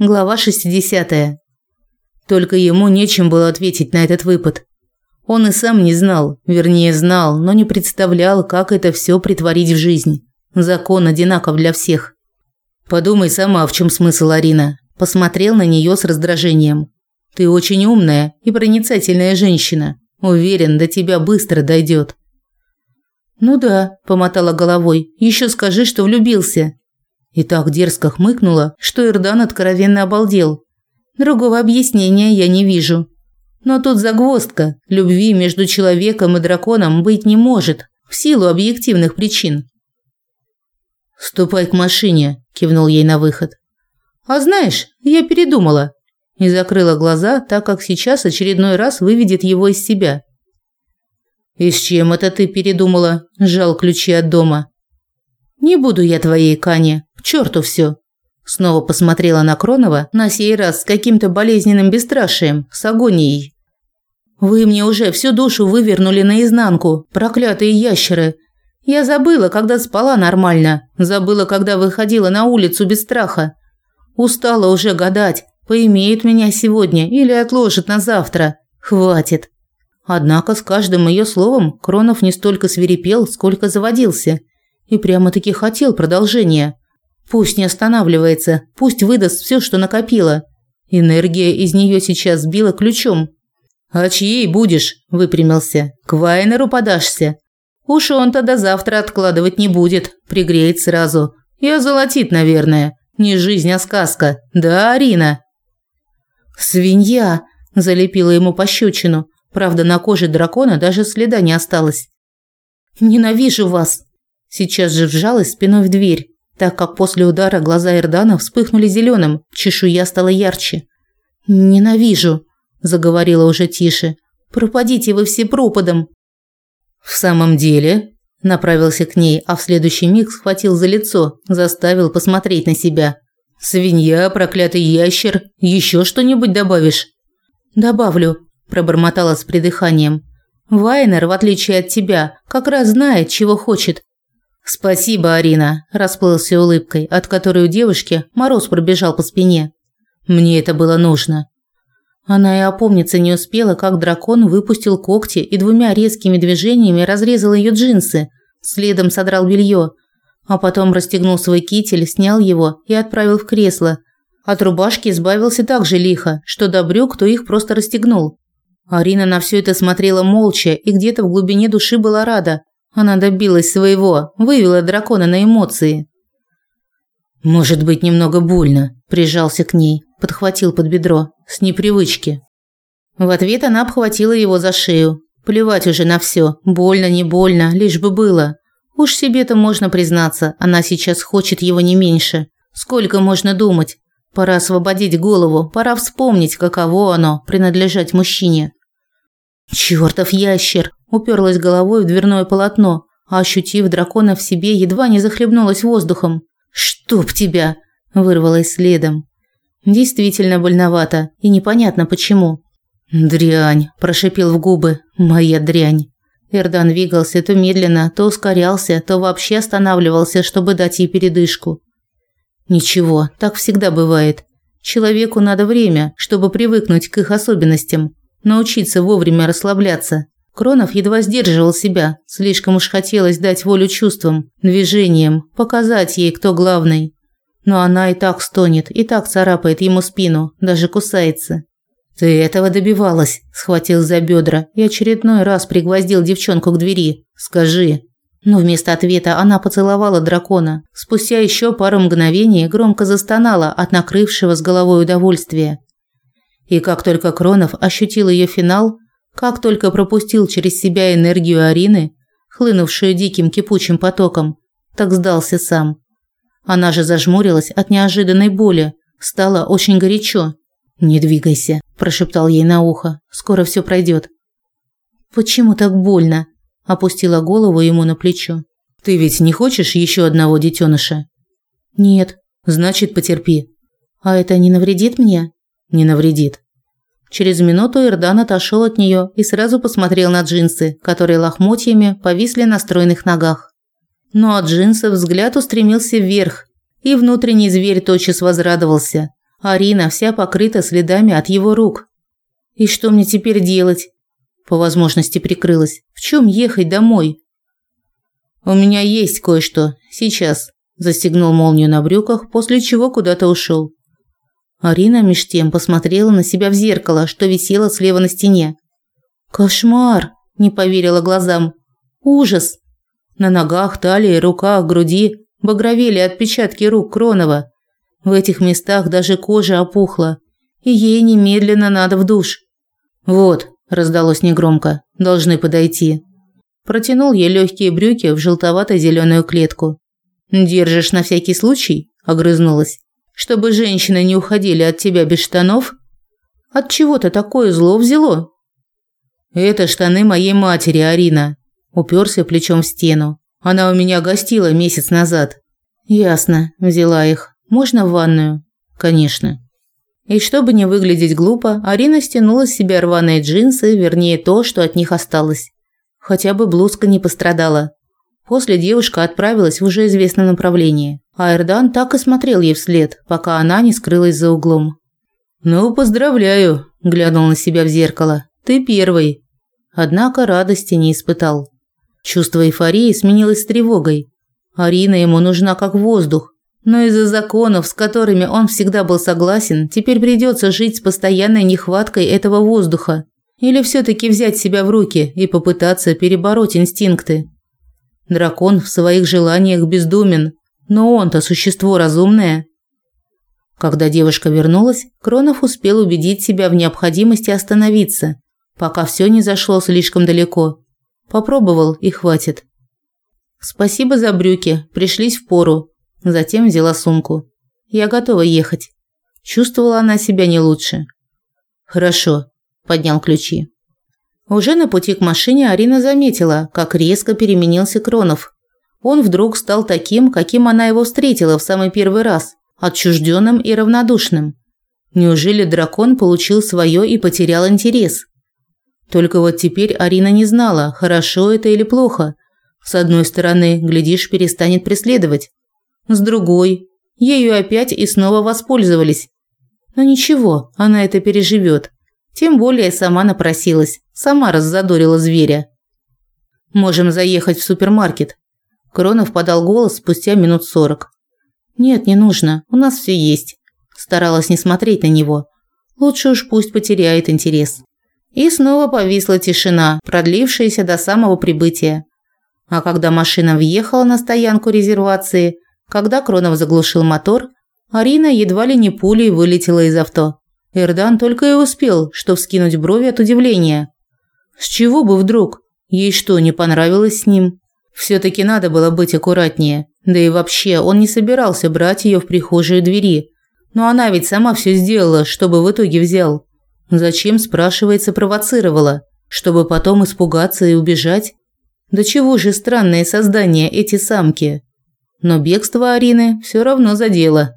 Глава 60. Только ему нечем было ответить на этот выпад. Он и сам не знал, вернее знал, но не представлял, как это все притворить в жизнь. Закон одинаков для всех. Подумай сама, в чем смысл, Арина. Посмотрел на нее с раздражением. Ты очень умная и проницательная женщина. Уверен, до тебя быстро дойдет. Ну да, помотала головой. Еще скажи, что влюбился. И так дерзко хмыкнула, что Ирдан откровенно обалдел. Другого объяснения я не вижу. Но тут загвоздка. Любви между человеком и драконом быть не может, в силу объективных причин. «Ступай к машине», – кивнул ей на выход. «А знаешь, я передумала». И закрыла глаза, так как сейчас очередной раз выведет его из себя. «И с чем это ты передумала?» – сжал ключи от дома. «Не буду я твоей Кане. К черту все. Снова посмотрела на Кронова, на сей раз с каким-то болезненным бесстрашием, с агонией. «Вы мне уже всю душу вывернули наизнанку, проклятые ящеры. Я забыла, когда спала нормально, забыла, когда выходила на улицу без страха. Устала уже гадать, поимеет меня сегодня или отложит на завтра. Хватит». Однако с каждым ее словом Кронов не столько свирепел, сколько заводился – и прямо-таки хотел продолжения. Пусть не останавливается, пусть выдаст все, что накопила. Энергия из нее сейчас била ключом. «А чьей будешь?» – выпрямился. «К Вайнеру подашься?» «Уж он-то до завтра откладывать не будет, пригреет сразу. И озолотит, наверное. Не жизнь, а сказка. Да, Арина?» «Свинья!» – залепила ему пощечину. Правда, на коже дракона даже следа не осталось. «Ненавижу вас!» Сейчас же вжалась спиной в дверь, так как после удара глаза Эрдана вспыхнули зеленым, чешуя стала ярче. «Ненавижу», – заговорила уже тише. «Пропадите вы все пропадом». «В самом деле?» – направился к ней, а в следующий миг схватил за лицо, заставил посмотреть на себя. «Свинья, проклятый ящер, еще что-нибудь добавишь?» «Добавлю», – пробормотала с придыханием. «Вайнер, в отличие от тебя, как раз знает, чего хочет, «Спасибо, Арина», – расплылся улыбкой, от которой у девушки мороз пробежал по спине. «Мне это было нужно». Она и опомниться не успела, как дракон выпустил когти и двумя резкими движениями разрезал ее джинсы, следом содрал белье, а потом расстегнул свой китель, снял его и отправил в кресло. От рубашки избавился так же лихо, что до брюк то их просто расстегнул. Арина на все это смотрела молча и где-то в глубине души была рада, она добилась своего, вывела дракона на эмоции. Может быть, немного больно, прижался к ней, подхватил под бедро с непривычки. В ответ она обхватила его за шею. Плевать уже на все, больно не больно, лишь бы было. Уж себе-то можно признаться, она сейчас хочет его не меньше. Сколько можно думать? Пора освободить голову, пора вспомнить, каково оно принадлежать мужчине. Чёртов ящер, уперлась головой в дверное полотно, а ощутив дракона в себе, едва не захлебнулась воздухом. «Чтоб тебя!» – вырвалась следом. Действительно больновато, и непонятно почему. «Дрянь!» – прошипел в губы. «Моя дрянь!» Эрдан двигался то медленно, то ускорялся, то вообще останавливался, чтобы дать ей передышку. Ничего, так всегда бывает. Человеку надо время, чтобы привыкнуть к их особенностям, научиться вовремя расслабляться. Кронов едва сдерживал себя, слишком уж хотелось дать волю чувствам, движениям, показать ей, кто главный. Но она и так стонет, и так царапает ему спину, даже кусается. «Ты этого добивалась», – схватил за бедра и очередной раз пригвоздил девчонку к двери. «Скажи». Но вместо ответа она поцеловала дракона. Спустя еще пару мгновений громко застонала от накрывшего с головой удовольствия. И как только Кронов ощутил ее финал, как только пропустил через себя энергию Арины, хлынувшую диким кипучим потоком, так сдался сам. Она же зажмурилась от неожиданной боли, стало очень горячо. «Не двигайся», – прошептал ей на ухо. «Скоро все пройдет». «Почему так больно?» – опустила голову ему на плечо. «Ты ведь не хочешь еще одного детеныша?» «Нет». «Значит, потерпи». «А это не навредит мне?» «Не навредит. Через минуту Ирдан отошел от нее и сразу посмотрел на джинсы, которые лохмотьями повисли на стройных ногах. Но от джинсов взгляд устремился вверх, и внутренний зверь тотчас возрадовался. Арина вся покрыта следами от его рук. И что мне теперь делать? По возможности прикрылась. В чем ехать домой? У меня есть кое-что. Сейчас. Застегнул молнию на брюках, после чего куда-то ушел. Арина меж тем посмотрела на себя в зеркало, что висело слева на стене. Кошмар, не поверила глазам. Ужас. На ногах, талии, руках, груди багровели отпечатки рук Кронова. В этих местах даже кожа опухла, и ей немедленно надо в душ. Вот, раздалось негромко. Должны подойти. Протянул ей легкие брюки в желтовато зеленую клетку. Держишь на всякий случай? огрызнулась. Чтобы женщины не уходили от тебя без штанов? От чего-то такое зло взяло. Это штаны моей матери, Арина. Уперся плечом в стену. Она у меня гостила месяц назад. Ясно, взяла их. Можно в ванную? Конечно. И чтобы не выглядеть глупо, Арина стянула с себя рваные джинсы, вернее то, что от них осталось. Хотя бы блузка не пострадала. После девушка отправилась в уже известном направлении, а так и смотрел ей вслед, пока она не скрылась за углом. «Ну, поздравляю», – глянул на себя в зеркало. «Ты первый». Однако радости не испытал. Чувство эйфории сменилось тревогой. Арина ему нужна как воздух, но из-за законов, с которыми он всегда был согласен, теперь придется жить с постоянной нехваткой этого воздуха. Или все-таки взять себя в руки и попытаться перебороть инстинкты. Дракон в своих желаниях бездумен, но он-то существо разумное. Когда девушка вернулась, Кронов успел убедить себя в необходимости остановиться, пока все не зашло слишком далеко. Попробовал и хватит. Спасибо за брюки, пришлись в пору, Затем взяла сумку. Я готова ехать. Чувствовала она себя не лучше. Хорошо, поднял ключи. Уже на пути к машине Арина заметила, как резко переменился Кронов. Он вдруг стал таким, каким она его встретила в самый первый раз, отчужденным и равнодушным. Неужели дракон получил свое и потерял интерес? Только вот теперь Арина не знала, хорошо это или плохо. С одной стороны, глядишь, перестанет преследовать, с другой. Ею опять и снова воспользовались. Но ничего, она это переживет. Тем более сама напросилась, сама раззадорила зверя. Можем заехать в супермаркет. Кронов подал голос спустя минут сорок. Нет, не нужно, у нас все есть. Старалась не смотреть на него. Лучше уж пусть потеряет интерес. И снова повисла тишина, продлившаяся до самого прибытия. А когда машина въехала на стоянку резервации, когда Кронов заглушил мотор, Арина едва ли не пулей вылетела из авто. Эрдан только и успел, что вскинуть брови от удивления. С чего бы вдруг? Ей что, не понравилось с ним? Все-таки надо было быть аккуратнее. Да и вообще, он не собирался брать ее в прихожую двери. Но она ведь сама все сделала, чтобы в итоге взял. Зачем, спрашивается, провоцировала? Чтобы потом испугаться и убежать? Да чего же странные создания эти самки? но бегство Арины все равно задело.